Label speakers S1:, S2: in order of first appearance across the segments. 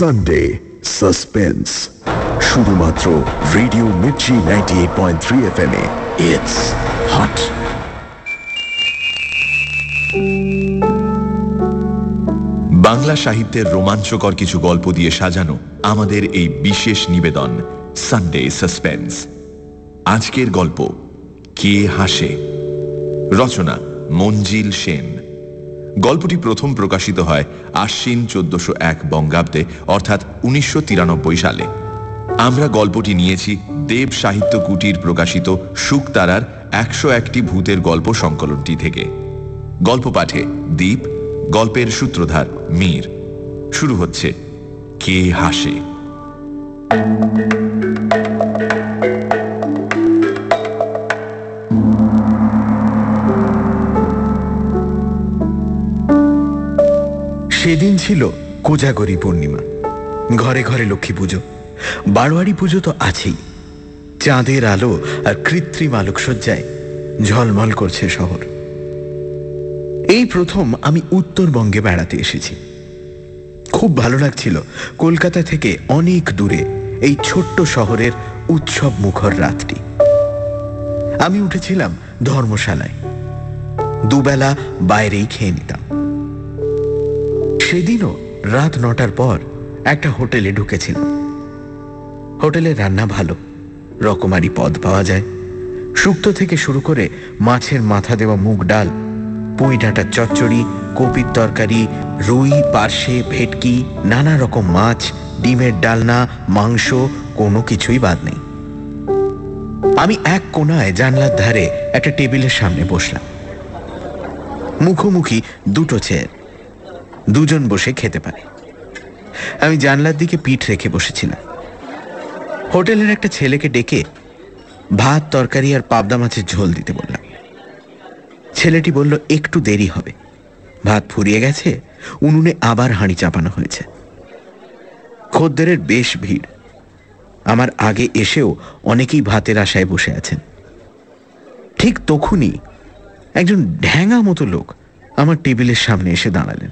S1: Sunday suspense শুধুমাত্র radio Mirchi ninety eight point three F M এ hot
S2: Bangla সাহিত্যের রোমাঞ্চকর কিছু গল্প দিয়ে সাজানো আমাদের এই বিশেষ নিবেদন সানডে সাসপেন্স আজকের গল্প, কে হাসে? রচনা, মঞ্জিল সেন। গল্পটি প্রথম প্রকাশিত হয় আশ্বিন চোদ্দশো এক বঙ্গাব্দে, অর্থাৎ উনিশশো তিরানব্বই সালে। আমরা গল্পটি নিয়েছি দেব সাহিত্য কুটির প্রকাশিত শুকতারার একশো একটি ভূতের গল্প সংকলনটি থেকে। গল্প পাঠে দ্বীপ গল্পের সূত্রধার মীর। শুরু হচ্ছে কে হাসে।
S3: ছিল কোজাগরি পূর্ণিমা। ঘরে ঘরে লক্ষ্মী পুজো। বারোয়ারি পুজো তো আছেই। চাঁদের আলো আর কৃত্রিম আলোকসজ্জায় ঝলমল করছে শহর। এই প্রথম আমি উত্তরবঙ্গে বেড়াতে এসেছি। খুব ভালো লাগছিল কলকাতা থেকে অনেক দূরে এই ছোট্ট শহরের উৎসব মুখর রাতটি। আমি উঠেছিলাম ধর্মশালায়। দুবেলা বাইরেই খেয়ে নিতাম। সেদিনও রাত নটার পর একটা হোটেলে ঢুকেছিলাম। হোটেলে রান্না ভালো, রকমারি পদ পাওয়া যায়। শুক্তো থেকে শুরু করে মাছের মাথা দেওয়া মুগ ডাল, পুঁই ডাঁটার চচ্চড়ি, কপির তরকারি, রুই, পার্শে, ভেটকি, নানা রকম মাছ, ডিমের ডালনা, মাংস, কোনো কিছুই বাদ নেই। আমি এক কোনায় জানলার ধারে একটা টেবিলের সামনে বসলাম। মুখোমুখি দুটো চেয়ার দুজন বসে খেতে পারে। আমি জানলার দিকে পিঠ রেখে বসেছিলাম। হোটেলের একটা ছেলেকে ডেকে ভাত, তরকারি আর পাবদা মাছের ঝোল দিতে বললাম। ছেলেটি বলল, একটু দেরি হবে। ভাত ফুরিয়ে গেছে, উনুনে আবার হাঁড়ি চাপানো হয়েছে। খদ্দেরের বেশ ভিড়। আমার আগে এসেও অনেকেই ভাতের আশায় বসে আছেন। ঠিক তখনই একজন ঢ্যাঙা মতো লোক আমার টেবিলের সামনে এসে দাঁড়ালেন।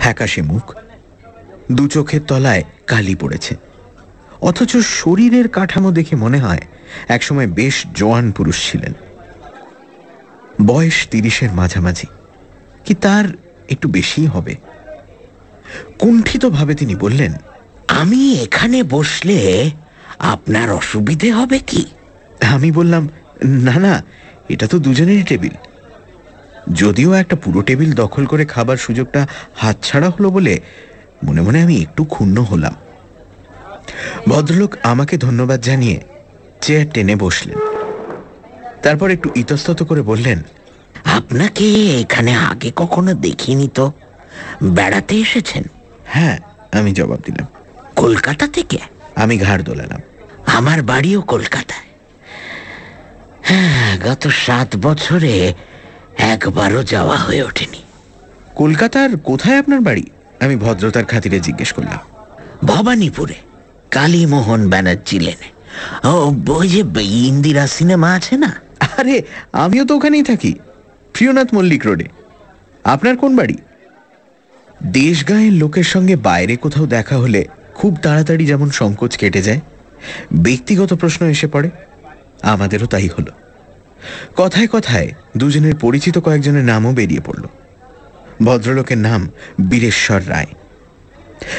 S3: ফ্যাকাশে মুখ। দু চোখের তলায় কালি পড়েছে। অথচ শরীরের কাঠামো দেখে মনে হয় একসময় বেশ জোয়ান পুরুষ ছিলেন। বয়স তিরিশের মাঝামাঝি। কি তার একটু বেশি হবে? কুণ্ঠিতভাবে তিনি বললেন
S4: আমি এখানে বসলে আপনার অসুবিধে হবে কি?
S3: আমি বললাম না না এটা তো দুজনেরই টেবিল। যদিও একটা পুরো টেবিল দখল করে খাবার সুযোগটা হাতছাড়া হলো বলে মনে মনে আমি একটু ক্ষুণ্ণ হলাম। ভদ্রলোক আমাকে ধন্যবাদ জানিয়ে চেয়ার টেনে বসলেন। তারপর একটু ইতস্তত করে বললেন
S4: আপনাকে এখানে আগে কখনো দেখিনি তো? বেড়াতে এসেছেন?
S3: হ্যাঁ আমি জবাব দিলাম।
S4: কলকাতা থেকে?
S3: আমি ঘাড় দোলালাম।
S4: আমার বাড়িও কলকাতায়। হ্যাঁ গত সাত বছরে একবারও যাওয়া হয়ে ওঠেনি।
S3: কলকাতার কোথায় আপনার বাড়ি? আমি ভদ্রতার খাতিরে জিজ্ঞেস করলাম।
S4: ভবানীপুরে কালীমোহন ব্যানার্জি লেনে। ও ওই যে ইন্দিরা সিনেমা আছে না?
S3: আরে আমিও তো ওখানেই থাকি। প্রিয়নাথ মল্লিক রোডে। আপনার কোন বাড়ি? দেশগাঁয়ের লোকের সঙ্গে বাইরে কোথাও দেখা হলে খুব তাড়াতাড়ি যেমন সংকোচ কেটে যায় ব্যক্তিগত প্রশ্ন এসে পড়ে। আমাদেরও তাই হলো। কথায় কথায় দুজনের পরিচিত কয়েকজনের নামও বেরিয়ে পড়ল। ভদ্রলোকের নাম বীরেশ্বর রায়।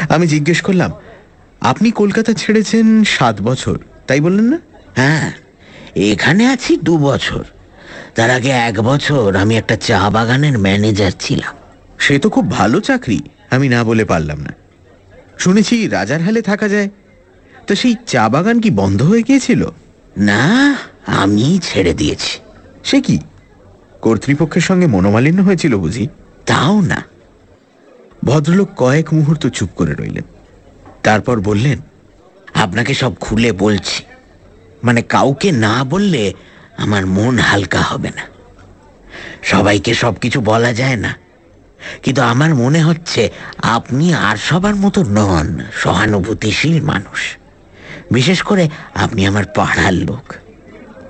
S3: আমি জিজ্ঞেস করলাম আপনি কলকাতা ছেড়েছেন সাত বছর তাই বললেন না?
S4: হ্যাঁ এখানে আছি দু বছর। তার আগে এক বছর আমি একটা চা বাগানের ম্যানেজার ছিলাম।
S3: সে তো খুব ভালো চাকরি আমি না বলে পারলাম না। শুনেছি রাজার হালে থাকা যায়। তো সেই চা বাগান কি বন্ধ হয়ে গিয়েছিল?
S4: না আমি ছেড়ে দিয়েছি।
S3: সে কি? কর্তৃপক্ষের সঙ্গে মনোমালিন্য হয়েছিল বুঝি?
S4: তাও না।
S3: ভদ্রলোক কয়েক মুহূর্ত চুপ করে রইলেন। তারপর বললেন
S4: আপনাকে সব খুলে বলছি। মানে কাউকে না বললে আমার মন হালকা হবে না। সবাইকে সব কিছু বলা যায় না। কিন্তু আমার মনে হচ্ছে আপনি আর সবার মতো নন সহানুভূতিশীল মানুষ। বিশেষ করে আপনি আমার পাড়ার লোক।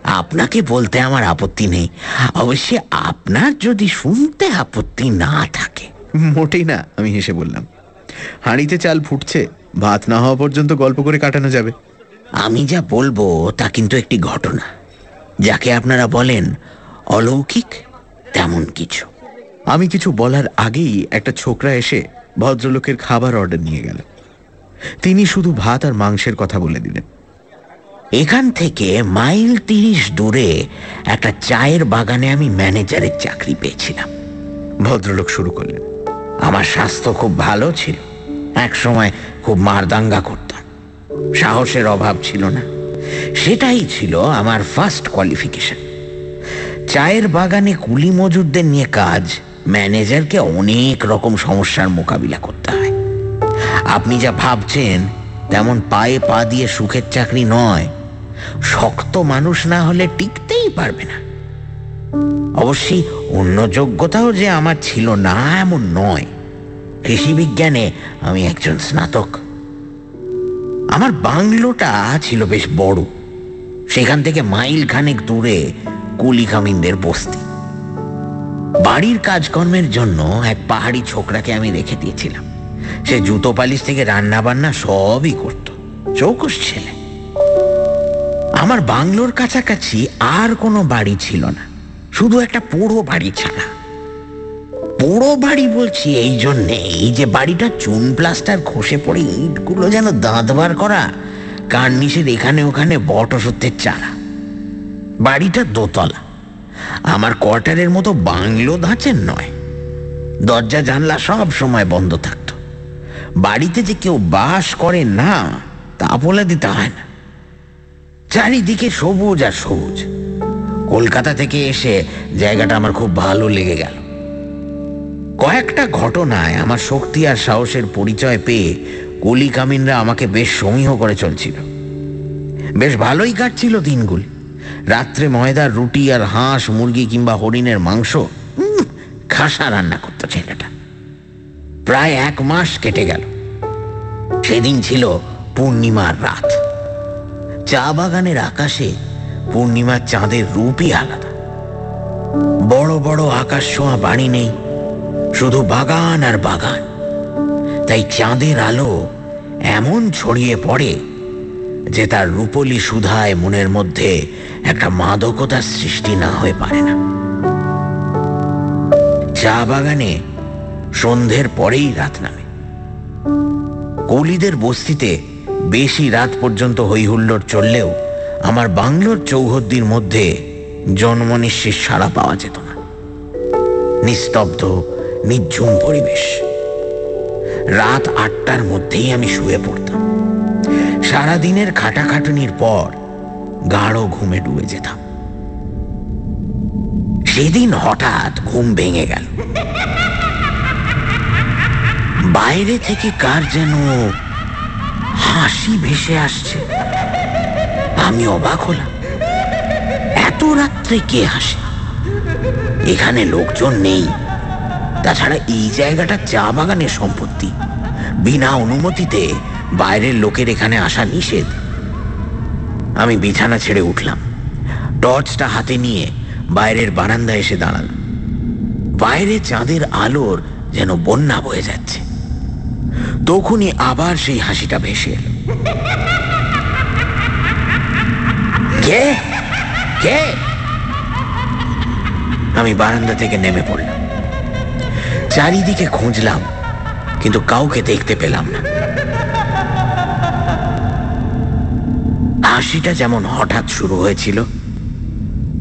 S4: আপনাকে বলতে আমার আপত্তি নেই। অবশ্যই আপনার যদি শুনতে আপত্তি না থাকে।
S3: মোটেই না আমি হেসে বললাম।
S5: হাঁড়িতে চাল ফুটছে ভাত না হওয়া পর্যন্ত গল্প করে কাটানো যাবে।
S3: আমি যা বলব তা কিন্তু একটি ঘটনা। যাকে আপনারা বলেন অলৌকিক তেমন কিছু।
S5: আমি কিছু বলার আগেই একটা ছোকরা এসে ভদ্রলোকের খাবার অর্ডার নিয়ে গেল। তিনি শুধু ভাত আর মাংসের কথা বলে দিলেন।
S3: এখান থেকে মাইল তিরিশ দূরে একটা চায়ের বাগানে আমি ম্যানেজারের চাকরি পেয়েছিলাম।
S5: ভদ্রলোক শুরু করলেন।
S3: আমার স্বাস্থ্য খুব ভালো ছিল। এক সময় খুব মারদাঙ্গা করতাম। সাহসের অভাব ছিল না। সেটাই ছিল আমার ফার্স্ট কোয়ালিফিকেশন চায়ের বাগানে কুলি মজুরদের নিয়ে কাজ ম্যানেজারকে অনেক রকম সমস্যার মোকাবিলা করতে হয়। আপনি যা ভাবছেন তেমন পায়ে পা দিয়ে সুখের চাকরি নয়। শক্ত মানুষ না হলে টিকতেই পারবে না। অবশ্যই অন্য যোগ্যতাও যে আমার ছিল না, এমন নয়। কৃষি বিজ্ঞানে আমি একজন স্নাতক। আমার বাংলোটা ছিল বেশ বড়। সেখান থেকে মাইল খানেক দূরে কুলিকামিনদের বস্তি। বাড়ির কাজকর্মের জন্য এক পাহাড়ি ছোকরাকে আমি রেখে দিয়েছিলাম। সে জুতো পালিশ থেকে রান্না বান্না সবই করত। চৌকস ছেলে। আমার বাংলোর কাছাকাছি আর কোনো বাড়ি ছিল না। শুধু একটা পোড়ো বাড়ি ছাড়া। পোড়ো বাড়ি বলছি এই জন্যে, এই যে বাড়িটা চুন প্লাস্টার খসে পড়ে ইটগুলো যেন দাঁত বার করা, কার্নিশের এখানে ওখানে বট চারা। বাড়িটা দোতলা। আমার কোয়ার্টারের মতো বাংলো ধাঁচের নয়। দরজা, জানলা সব সময় বন্ধ থাকত। বাড়িতে যে কেউ বাস করে না, তা বলে দিতে হয় না। চারিদিকে সবুজ আর সবুজ। কলকাতা থেকে এসে জায়গাটা আমার খুব ভালো লেগে গেল। কয়েকটা ঘটনায় আমার শক্তি আর সাহসের পরিচয় পেয়ে কলি কামিনরা আমাকে বেশ সমীহ করে চলছিল। বেশ ভালোই কাটছিল দিনগুলি। রাত্রে ময়দার রুটি আর হাঁস, মুরগি কিংবা হরিণের মাংস খাসা রান্না করতো ছেলেটা। প্রায় এক মাস কেটে গেল। সেদিন ছিল পূর্ণিমার রাত। চা বাগানের আকাশে পূর্ণিমার চাঁদের রূপই আলাদা। বড় বড় আকাশ ছোঁয়া বাড়ি নেই, শুধু বাগান আর বাগান। তাই চাঁদের আলো এমন ছড়িয়ে পড়ে যে তার রূপলি সুধায় মনের মধ্যে একটা মাদকতার সৃষ্টি না হয়ে পারে না। চা বাগানে সন্ধ্যের পরেই রাত নামে। কলিদের বস্তিতে বেশি রাত পর্যন্ত হইহুল্লোড় চললেও আমার বাংলোর চৌহদ্দির মধ্যে জন্মনিশ্চিত সাড়া পাওয়া যেত না। নিস্তব্ধ নির্ঝুম পরিবেশ। রাত আটটার মধ্যেই আমি শুয়ে পড়তাম। সারাদিনের খাটাখাটুনির পর গাঢ় ঘুমে ডুবে যেতাম। সেদিন হঠাৎ ঘুম ভেঙে গেল। বাইরে থেকে কার যেন হাসি ভেসে আসছে। আমি অবাক হলাম। এত রাত্রে কে হাসে? এখানে লোকজন নেই। তাছাড়া এই জায়গাটা চা বাগানের সম্পত্তি। বিনা অনুমতিতে বাইরের লোকের এখানে আসা নিষেধ। আমি বিছানা ছেড়ে উঠলাম। টর্চটা হাতে নিয়ে বাইরের বারান্দায় এসে দাঁড়ালাম। বাইরে চাঁদের আলোর যেন বন্যা বয়ে যাচ্ছে। তখনই আবার সেই হাসিটা ভেসে এলো। কে? কে? আমি বারান্দা থেকে নেমে পড়লাম। চারিদিকে খুঁজলাম, কিন্তু কাউকে দেখতে পেলাম না। হাসিটা যেমন হঠাৎ শুরু হয়েছিল,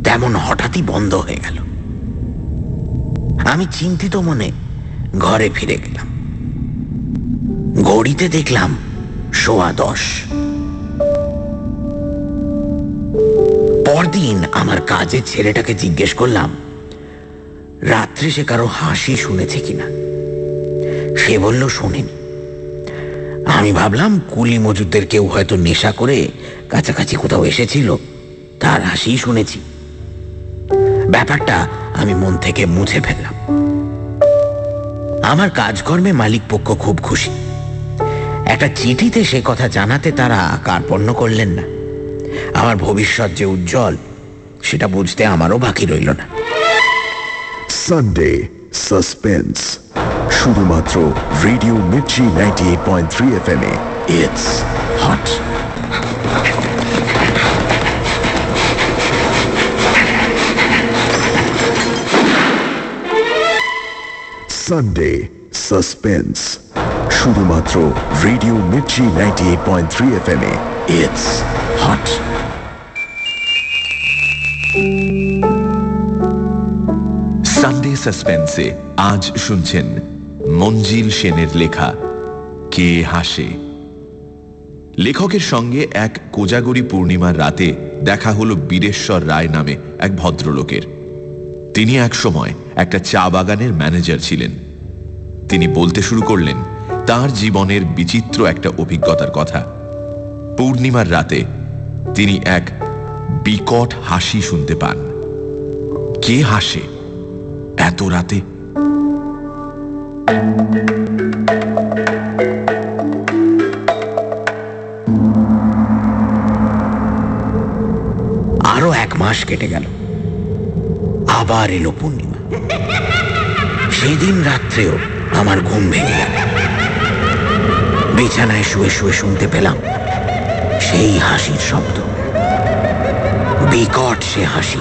S3: তেমন হঠাৎই বন্ধ হয়ে গেল। আমি চিন্তিত মনে ঘরে ফিরে গেলাম। ঘড়িতে দেখলাম সোয়া দশ। পরদিন আমার কাজের ছেলেটাকে জিজ্ঞেস করলাম, রাত্রে সে কারও হাসি শুনেছে কিনা? সে বলল, শোনেনি। আমি ভাবলাম, কুলি মজুরদের কেউ হয়তো নেশা করে কাছাকাছি কোথাও এসেছিল, তার হাসি শুনেছি। ব্যাপারটা আমি মন থেকে মুছে ফেললাম। আমার কাজকর্মে মালিক পক্ষ খুব খুশি। একটা চিঠিতে সে কথা জানাতে তারা কার্পণ্য করলেন না। আমার ভবিষ্যৎ যে উজ্জ্বল, সেটা বুঝতে আমারও বাকি রইল না।
S1: সানডে সাসপেন্স শুধুমাত্র radio Mirchi ninety eight point three F M এ হট সানডে সাসপেন্স শুধুমাত্র radio Mirchi ninety eight point three F M এ হট
S2: সানডে সাসপেন্সে আজ শুনছেন মঞ্জিল সেনের লেখা, কে হাসে? লেখকের সঙ্গে এক কোজাগরি পূর্ণিমার রাতে দেখা হলো বীরেশ্বর রায় নামে এক ভদ্রলোকের। তিনি এক সময় একটা চা বাগানের ম্যানেজার ছিলেন। তিনি বলতে শুরু করলেন, তার জীবনের বিচিত্র একটা অভিজ্ঞতার কথা। পূর্ণিমার রাতে তিনি এক বিকট হাসি শুনতে পান। কে হাসে এত রাতে?
S3: আরও এক মাস কেটে গেল। আবার এলো পূর্ণিমা। সেদিন রাত্রেও আমার ঘুম ভেঙে গেল। বিছানায় শুয়ে শুয়ে শুনতে পেলাম সেই হাসির শব্দ। বিকট সে হাসি।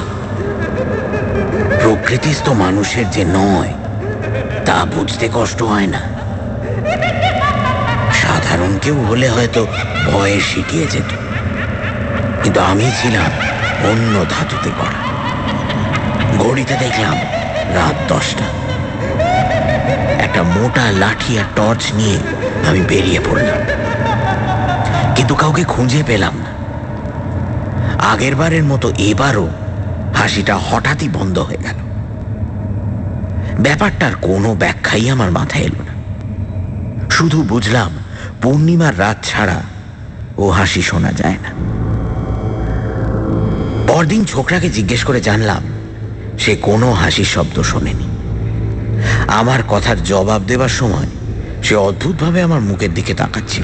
S3: প্রকৃতিস্থ মানুষের যে নয়, তা বুঝতে কষ্ট হয় না। সাধারণ কেউ হলে হয়তো ভয়ে শিখিয়ে যেত। কিন্তু আমি ছিলাম অন্য ধাতুতে করা। ঘড়িতে দেখলাম রাত দশটা। একটা মোটা লাঠি আর টর্চ নিয়ে আমি বেরিয়ে পড়লাম। কিন্তু কাউকে খুঁজে পেলাম না। আগের বারের মতো এবারও হাসিটা হঠাৎই বন্ধ হয়ে গেল। ব্যাপারটার কোনো ব্যাখ্যাই আমার মাথায় এলো না। শুধু বুঝলাম পূর্ণিমার রাত ছাড়া ও হাসি শোনা যায় না। পরদিন ছোকরাকে জিজ্ঞেস করে জানলাম, সে কোনো হাসির শব্দ শোনেনি। আমার কথার জবাব দেবার সময় সে অদ্ভুতভাবে আমার মুখের দিকে তাকাচ্ছিল।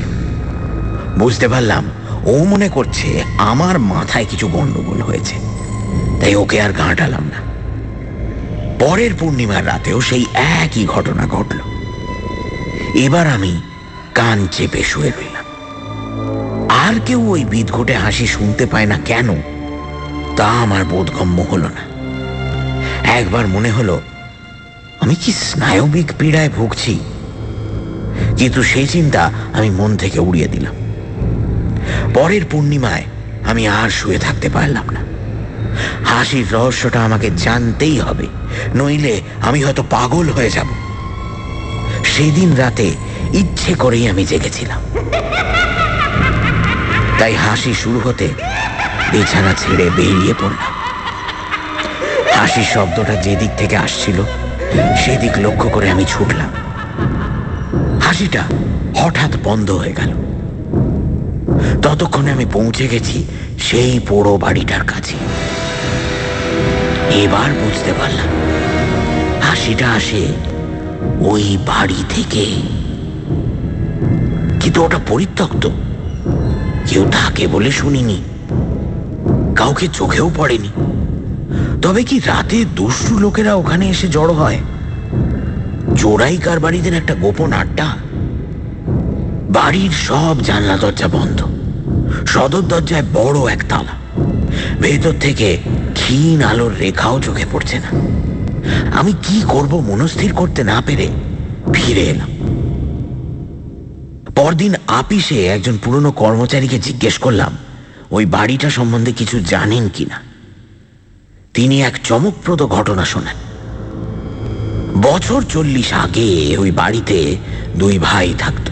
S3: বুঝতে পারলাম ও মনে করছে আমার মাথায় কিছু গন্ডগোল হয়েছে। তাই ওকে আর গাঁটালাম না। পরের পূর্ণিমার রাতেও সেই একই ঘটনা ঘটল। এবার আমি কান চেপে শুয়ে রইলাম। আর কেউ ওই বিদঘটে হাসি শুনতে পায় না কেন, তা আমার বোধগম্য হলো না। একবার মনে হলো, আমি কি স্নায়বিক পীড়ায় ভুগছি? কিন্তু সেই চিন্তা আমি মন থেকে উড়িয়ে দিলাম। পরের পূর্ণিমায় আমি আর শুয়ে থাকতে পারলাম না। হাসির রহস্যটা আমাকে জানতেই হবে, নইলে আমি হয়তো পাগল হয়ে যাব। সেদিন রাতে ইচ্ছে করেই আমি জেগেছিলাম। তাই হাসি শুরু হতে বিছানা ছেড়ে বেরিয়ে পড়লাম। হাসির শব্দটা যেদিক থেকে আসছিল, সেদিক লক্ষ্য করে আমি ছুটলাম। হাসিটা হঠাৎ বন্ধ হয়ে গেল। ততক্ষণে আমি পৌঁছে গেছি সেই পোড়ো বাড়িটার কাছে। এবার বুঝতে পারলাম, হাসিটা আসে ওই বাড়ি থেকে। কিন্তু ওটা পরিত্যক্ত, কেউ থাকে বলে শুনিনি, কাউকে চোখেও পড়েনি। তবে কি রাতে দুষ্টু লোকেরা ওখানে এসে জড়ো হয়? চোরাই কারবারিদের একটা গোপন আড্ডা? বাড়ির সব জানলা দরজা বন্ধ। সদর দরজায় বড় এক তালা। ভেতর থেকে ক্ষীণ আলোর রেখাও চোখে পড়ছে না। আমি কি করব মনস্থির করতে না পেরে ফিরে এলাম। পরদিন আপিসে একজন পুরনো কর্মচারীকে জিজ্ঞেস করলাম, ওই বাড়িটা সম্বন্ধে কিছু জানেন কিনা? তিনি এক চমকপ্রদ ঘটনা শোনেন। বছর চল্লিশ আগে ওই বাড়িতে দুই ভাই থাকত।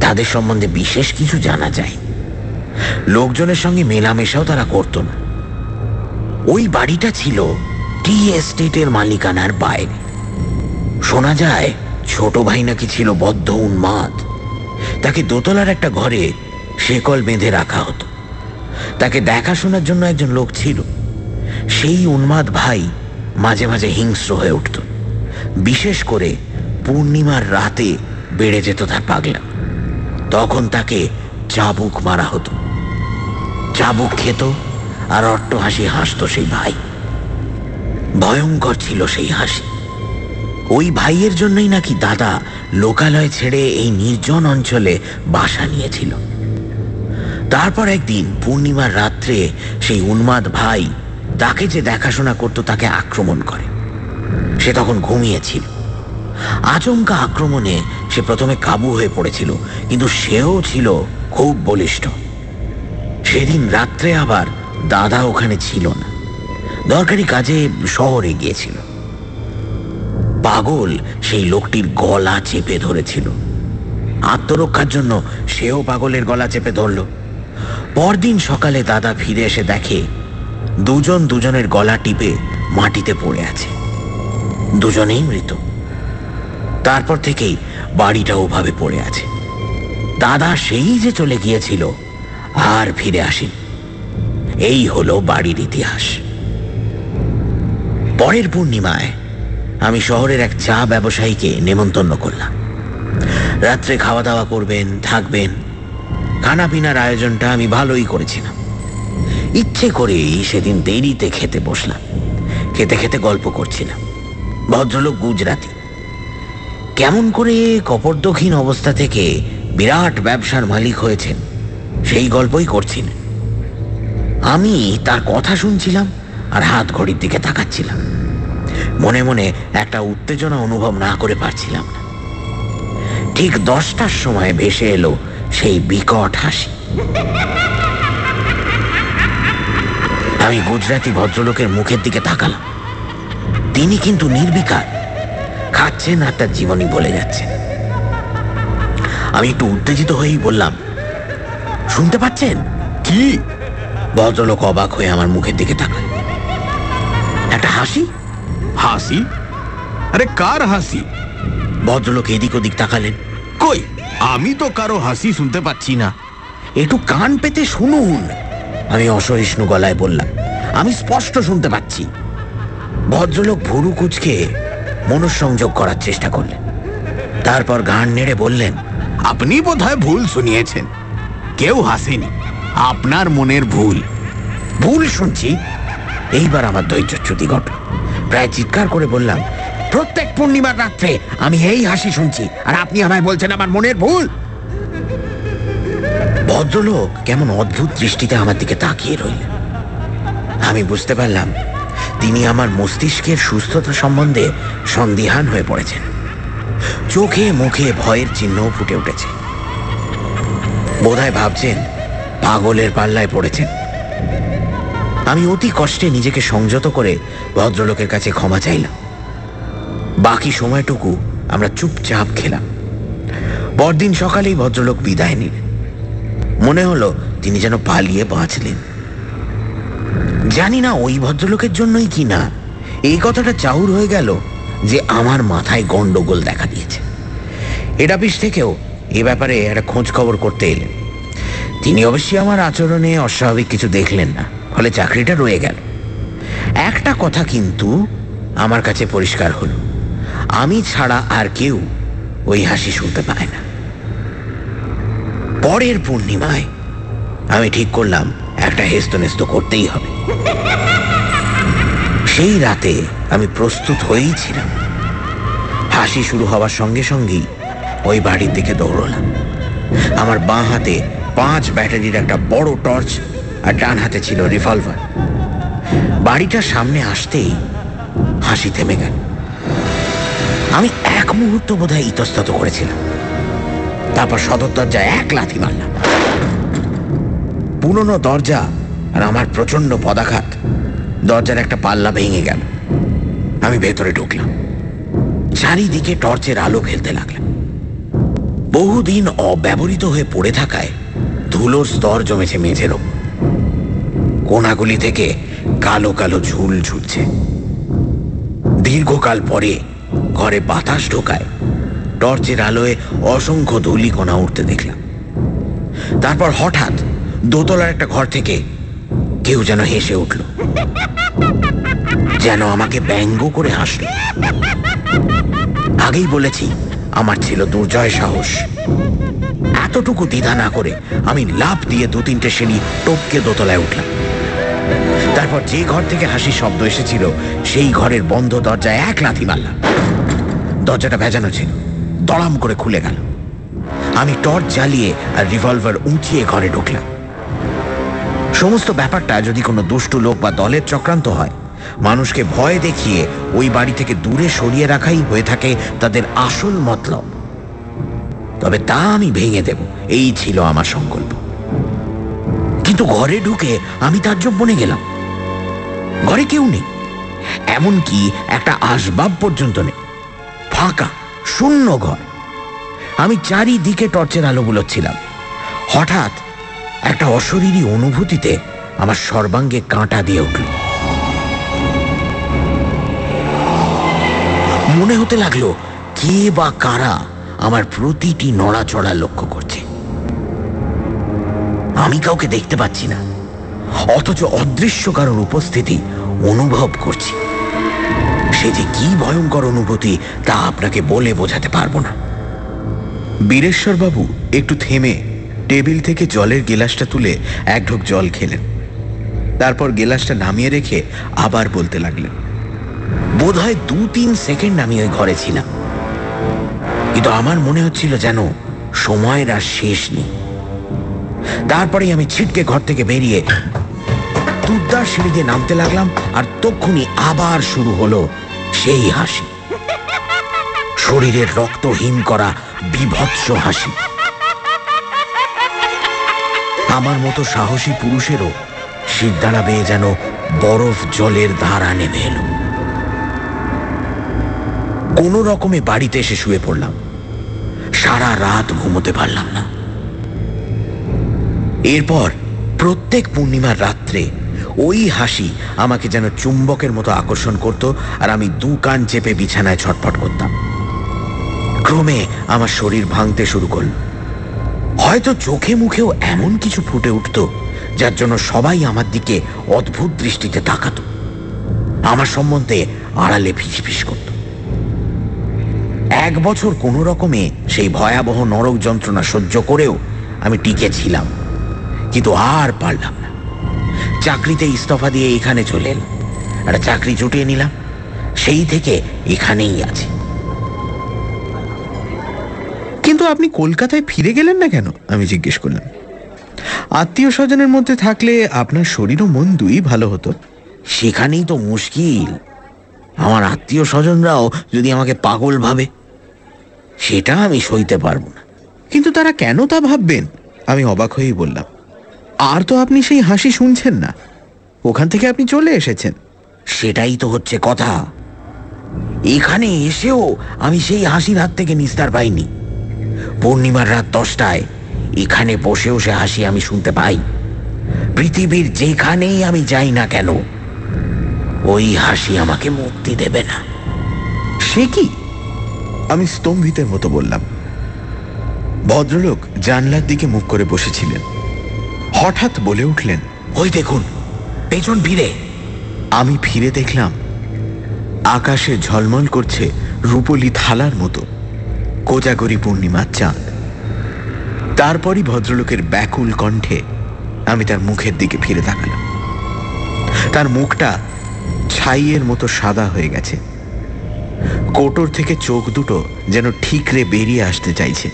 S3: তাদের সম্বন্ধে বিশেষ কিছু জানা যায় লোকজনের সঙ্গে মেলামেশাও তারা করত না। ওই বাড়িটা ছিল টি এস্টেটের মালিকানার বাইরে। শোনা যায়, ছোট ভাই নাকি ছিল বদ্ধ উন্মাদ। তাকে দোতলার একটা ঘরে শেকল বেঁধে রাখা হতো। তাকে দেখাশোনার জন্য একজন লোক ছিল। সেই উন্মাদ ভাই মাঝে মাঝে হিংস্র হয়ে উঠত। বিশেষ করে পূর্ণিমার রাতে বেড়ে যেত তার পাগলা। তখন তাকে চাবুক মারা হতো। চাবুক খেত, আর অট্ট হাসি হাসত সেই ভাই। ভয়ঙ্কর ছিল সেই হাসি। ওই ভাইয়ের জন্যই নাকি দাদা লোকালয় ছেড়ে এই নির্জন অঞ্চলে বাসা নিয়েছিল। তারপর একদিন পূর্ণিমার রাত্রে সেই উন্মাদ ভাই তাকে যে দেখাশোনা করত, তাকে আক্রমণ করে। সে তখন ঘুমিয়েছিল। আচমকা আক্রমণে সে প্রথমে কাবু হয়ে পড়েছিল, কিন্তু সেও ছিল খুব বলিষ্ঠ। সেদিন রাত্রে আবার দাদা ওখানে ছিল না। দরকারি কাজে শহরে গিয়েছিল। পাগল সেই লোকটির গলা চেপে ধরেছিল। আত্মরক্ষার জন্য সেও পাগলের গলা চেপে ধরল। পরদিন সকালে দাদা ফিরে এসে দেখে দুজন দুজনের গলা টিপে মাটিতে পড়ে আছে। দুজনেই মৃত। তারপর থেকেই বাড়িটা ওভাবে পড়ে আছে। দাদা সেই যে চলে গিয়েছিল আর ফিরে আসেন। এই হলো বাড়ির ইতিহাস। পরের পূর্ণিমায় আমি শহরের এক চা ব্যবসায়ীকে নেমন্তন্ন করলাম। রাত্রে খাওয়া দাওয়া করবেন, থাকবেন। খানা পিনার আয়োজনটা আমি ভালোই করেছিলাম। ইচ্ছে করেই সেদিন দেরিতে খেতে বসলাম। খেতে খেতে গল্প করছিলাম। ভদ্রলোক গুজরাতি। কেমন করে কপর্দক্ষীণ অবস্থা থেকে বিরাট ব্যবসার মালিক হয়েছেন সেই গল্পই করছিলেন আমি তার কথা শুনছিলাম আর হাত ঘড়ির দিকে তাকাচ্ছিলাম। মনে মনে একটা উত্তেজনা অনুভব না করে পারছিলাম না। ঠিক দশটার সময় ভেসে এলো সেই বিকট হাসি। আমি গুজরাটি ভদ্রলোকের মুখের দিকে তাকালাম। তিনি কিন্তু নির্বিকার। খাচ্ছেন আর তার জীবনী বলে যাচ্ছেন। আমি একটু উত্তেজিত হয়েই বললাম শুনতে পাচ্ছেন?
S5: কি?
S3: ভদ্রলোক অবাক হয়ে আমার মুখের দিকে তাকাল একটা হাসি?
S5: হাসি? আরে কার হাসি?
S3: ভদ্রলোক এদিক ওদিক তাকালেন।
S5: কই? আমি তো কারও হাসি শুনতে পাচ্ছি না।
S3: একটু কান পেতে শুনুন। আমি অসহিষ্ণু গলায় বললাম আমি স্পষ্ট শুনতে পাচ্ছি। ভদ্রলোক ভুরু কুচকে মনঃসংযোগ করার চেষ্টা করলেন। তারপর গান নেড়ে বললেন
S5: আপনি বোধহয় ভুল শুনিয়েছেন। কেউ হাসেনি। আপনার মনের ভুল।
S3: ভুল শুনছি। এইবার আমার ধৈর্যচ্যুতি ঘটল। প্রায় চিৎকার করে বললাম, প্রত্যেক পূর্ণিমার রাত্রে আমি এই হাসি শুনছি, আর আপনি আমায় বলছেন আমার মনের ভুল। ভদ্রলোক কেমন অদ্ভুত দৃষ্টিতে আমার দিকে তাকিয়ে রইলেন। আমি বুঝতে পারলাম, তিনি আমার মস্তিষ্কের সুস্থতা সম্বন্ধে সন্দিহান হয়ে পড়েছেন। চোখে মুখে ভয়ের চিহ্নও ফুটে উঠেছে। বোধহয় ভাবছেন পাগলের পাল্লায় পড়েছেন। আমি অতি কষ্টে নিজেকে সংযত করে ভদ্রলোকের কাছে ক্ষমা চাইলাম। বাকি সময়টুকু আমরা চুপচাপ খেলাম। পরদিন সকালেই ভদ্রলোক বিদায় নিলেন। মনে হলো তিনি যেন পালিয়ে বাঁচলেন। জানি না ওই ভদ্রলোকের জন্যই কি না, এই কথাটা চাউর হয়ে গেল যে আমার মাথায় গন্ডগোল দেখা দিয়েছে। এডাপিস থেকেও এ ব্যাপারে একটা খোঁজ খবর করতে এলেন। তিনি অবশ্যই আমার আচরণে অস্বাভাবিক কিছু দেখলেন না, ফলে চাকরিটা রয়ে গেল। একটা কথা কিন্তু আমার কাছে পরিষ্কার হলো, আমি ছাড়া আর কেউ ওই হাসি শুনতে পায় না। পরের পূর্ণিমায় আমি ঠিক করলাম, একটা হেস্তনেস্ত করতেই হবে। সেই রাতে আমি প্রস্তুত হয়েই ছিলাম। হাসি শুরু হওয়ার সঙ্গে সঙ্গেই ওই বাড়ির দিকে দৌড়লাম। আমার বাঁ হাতে পাঁচ ব্যাটারির একটা বড় টর্চ আর ডান হাতে ছিল রিভলভার। বাড়িটার সামনে আসতেই হাসি থেমে গেল। আমি এক মুহূর্ত বোধহয় ইতস্তত করেছিলাম। তারপর সদর দরজায় এক লাথি মারলাম। পুরনো দরজা আর আমার প্রচণ্ড পদাঘাত দরজার একটা পাল্লা ভেঙে গেল। আমি ভেতরে ঢুকলাম। চারিদিকে টর্চের আলো খেলতে লাগলাম। বহুদিন অব্যবহৃত হয়ে পড়ে থাকায় ধুলোর স্তর জমেছে মেঝেরও। কোনাগুলি থেকে কালো কালো ঝুল ঝুলছে। দীর্ঘকাল পরে ঘরে বাতাস ঢোকায়, টর্চের আলোয় অসংখ্য ধুলিকণা উঠতে দেখলাম। তারপর হঠাৎ দোতলার একটা ঘর থেকে কেউ যেন হেসে উঠল, যেন আমাকে ব্যঙ্গ করে হাসল। আগেই বলেছি আমার ছিল দুর্জয় সাহস। এতটুকু দ্বিধা না করে আমি লাফ দিয়ে দু তিনটে সিঁড়ি টপকে দোতলায় উঠলাম। তারপর যে ঘর থেকে হাসির শব্দ এসেছিল, সেই ঘরের বন্ধ দরজায় এক লাথি মারলাম। দরজাটা ভেজানো ছিল, দড়াম করে খুলে গেল। আমি টর্চ জ্বালিয়ে আর রিভলভার উঁচিয়ে ঘরে ঢুকলাম। সমস্ত ব্যাপারটা যদি কোনো দুষ্টু লোক বা দলের চক্রান্ত হয় মানুষকে ভয় দেখিয়ে ওই বাড়ি থেকে দূরে সরিয়ে রাখাই হয়ে থাকে তাদের আসল মতলব। তবে তা আমি ভেঙে দেব। এই ছিল আমার সংকল্প। কিন্তু ঘরে ঢুকে আমি তাজ্জব বনে গেলাম। ঘরে কেউ নেই। এমনকি একটা আসবাব পর্যন্ত নেই। ফাঁকা, শূন্য ঘর। আমি চারিদিকে টর্চের আলো বুলোচ্ছিলাম। হঠাৎ একটা অশরীরী অনুভূতিতে আমার সর্বাঙ্গে কাঁটা দিয়ে উঠল। মনে হতে লাগল, কে বা কারা আমার প্রতিটি নড়াচড়া লক্ষ্য করছে। আমি কাউকে দেখতে পাচ্ছি না, অথচ অদৃশ্য কারোর উপস্থিতি অনুভব করছি। সে যে কি ভয়ঙ্কর অনুভূতি, তা আপনাকে বলে বোঝাতে পারব না। বীরেশ্বর বাবু, একটু থেমে, টেবিল থেকে জলের গেলাসটা তুলে এক ঢোক জল খেলেন। তারপর গেলাসটা নামিয়ে রেখে আবার বলতে লাগলেন বোধ হয় দু তিন সেকেন্ড আমি ওই ঘরে ছিলাম। কিন্তু আমার মনে হচ্ছিল যেন সময়ের আর শেষ নেই। তারপরে আমি ছিটকে ঘর থেকে বেরিয়ে দুর্দার সিঁড়ি দিয়ে নামতে লাগলাম আর তক্ষুনি আবার শুরু হলো সেই হাসি। শরীরের রক্ত হিম করা বিভৎস হাসি। আমার মতো সাহসী পুরুষেরও সিদ্ধারা বেয়ে যেন বরফ জলের ধারা নেমে এলো। কোনো রকমে বাড়িতে এসে শুয়ে পড়লাম। সারা রাত ঘুমোতে পারলাম না। এরপর প্রত্যেক পূর্ণিমার রাত্রে ওই হাসি আমাকে যেন চুম্বকের মতো আকর্ষণ করত আর আমি দু কান চেপে বিছানায় ছটফট করতাম। ক্রমে আমার শরীর ভাঙতে শুরু করল। হয়তো চোখে মুখেও এমন কিছু ফুটে উঠত যার জন্য সবাই আমার দিকে অদ্ভুত দৃষ্টিতে তাকাত। আমার সম্বন্ধে আড়ালে ফিসফিস করত। এক বছর কোনো রকমে সেই ভয়াবহ নরক যন্ত্রণা সহ্য করেও আমি টিকে ছিলাম কিন্তু আর পারলাম না। চাকরিতে ইস্তফা দিয়ে এখানে চলে এলাম। একটা চাকরি জুটিয়ে নিলাম। সেই থেকে এখানেই আছি।
S6: কিন্তু আপনি কলকাতায় ফিরে গেলেন না কেন? আমি জিজ্ঞেস করলাম। আত্মীয় স্বজনের মধ্যে থাকলে আপনার শরীর ও মন দুই ভালো হতো।
S3: সেখানেই তো মুশকিল। আমার আত্মীয় স্বজনরাও যদি আমাকে পাগল ভাবে সেটা আমি সইতে পারব না।
S6: কিন্তু তারা কেন তা ভাববেন? আমি অবাক হয়েই বললাম, আর তো আপনি সেই হাসি শুনছেন না। ওখান থেকে আপনি চলে এসেছেন।
S3: সেটাই তো হচ্ছে কথা। এখানে এসেও আমি সেই হাসির হাত থেকে নিস্তার পাইনি। পূর্ণিমার রাত দশটায় এখানে বসেও সে হাসি আমি শুনতে পাই। পৃথিবীর যেখানেই আমি যাই না কেন, ওই হাসি আমাকে মুক্তি দেবে না।
S6: সে কি? আমি স্তম্ভিতের মতো বললাম। ভদ্রলোক জানলার দিকে মুখ করে বসেছিলেন। হঠাৎ বলে উঠলেন
S3: ওই দেখুন পেছন ফিরে
S6: আমি ফিরে দেখলাম আকাশে ঝলমল করছে রূপলি থালার মতো কোজাগরি পূর্ণিমার চাঁদ। তারপরই ভদ্রলোকের ব্যাকুল কণ্ঠে আমি তার মুখের দিকে ফিরে তাকালাম। তার মুখটা ছাইয়ের মতো সাদা হয়ে গেছে। কোটর থেকে চোখ দুটো যেন ঠিকরে বেরিয়ে আসতে চাইছে।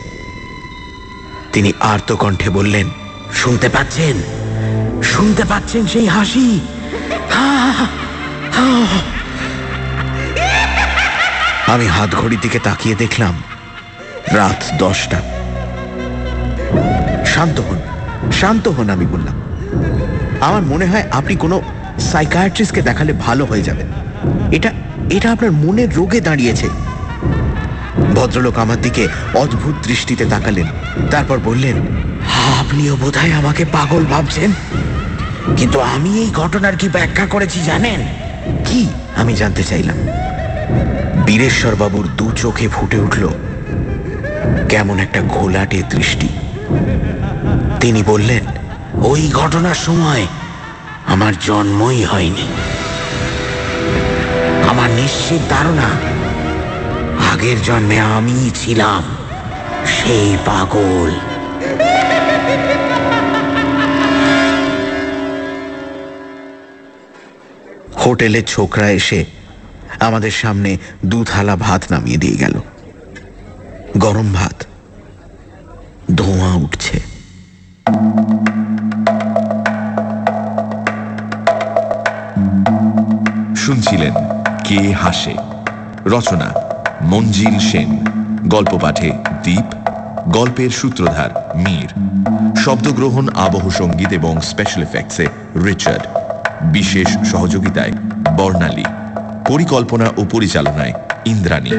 S6: তিনি আর্ত কণ্ঠে বললেন,
S3: শুনতে পাচ্ছেন? শুনতে পাচ্ছেন সেই হাসি?
S6: আমি হাত ঘড়ির দিকে তাকিয়ে দেখলাম, রাত দশটা। শান্ত হন শান্ত হন, আমি বললাম। আমার মনে হয় আপনি কোনো সাইকায়াট্রিস্টকে দেখালে ভালো হয়ে যাবেন। এটা এটা আপনার মনের রোগে দাঁড়িয়েছে। ভদ্রলোক আমার দিকে অদ্ভুত দৃষ্টিতে তাকালেন, তারপর বললেন,
S3: আপনিও বোধহয় আমাকে পাগল ভাবছেন? কিন্তু আমি এই ঘটনার কি ব্যাখ্যা করেছি জানেন?
S6: কি? আমি জানতে চাইলাম। বীরেশ্বর বাবুর দু চোখে ফুটে উঠল কেমন একটা ঘোলাটে দৃষ্টি। তিনি বললেন,
S3: ওই ঘটনার সময় আমার জন্মই হয়নি। আমার নিশ্চিত ধারণা। আগের জন্মে আমি ছিলাম সেই পাগল।
S6: হোটেলে ছোকরা এসে
S3: আমাদের সামনে দু থালা ভাত নামিয়ে দিয়ে গেল। গরম ভাত। ধোঁয়া উঠছে।
S2: শুনছিলেন কে হাসে? রচনা, মঞ্জিল সেন। গল্প পাঠে দ্বীপ গল্পের সূত্রধার, মীর। শব্দগ্রহণ, আবহ সংগীত এবং স্পেশাল এফেক্টসে রিচার্ড। বিশেষ সহযোগিতায় বর্ণালী। পরিকল্পনা ও পরিচালনায় ইন্দ্রাণী।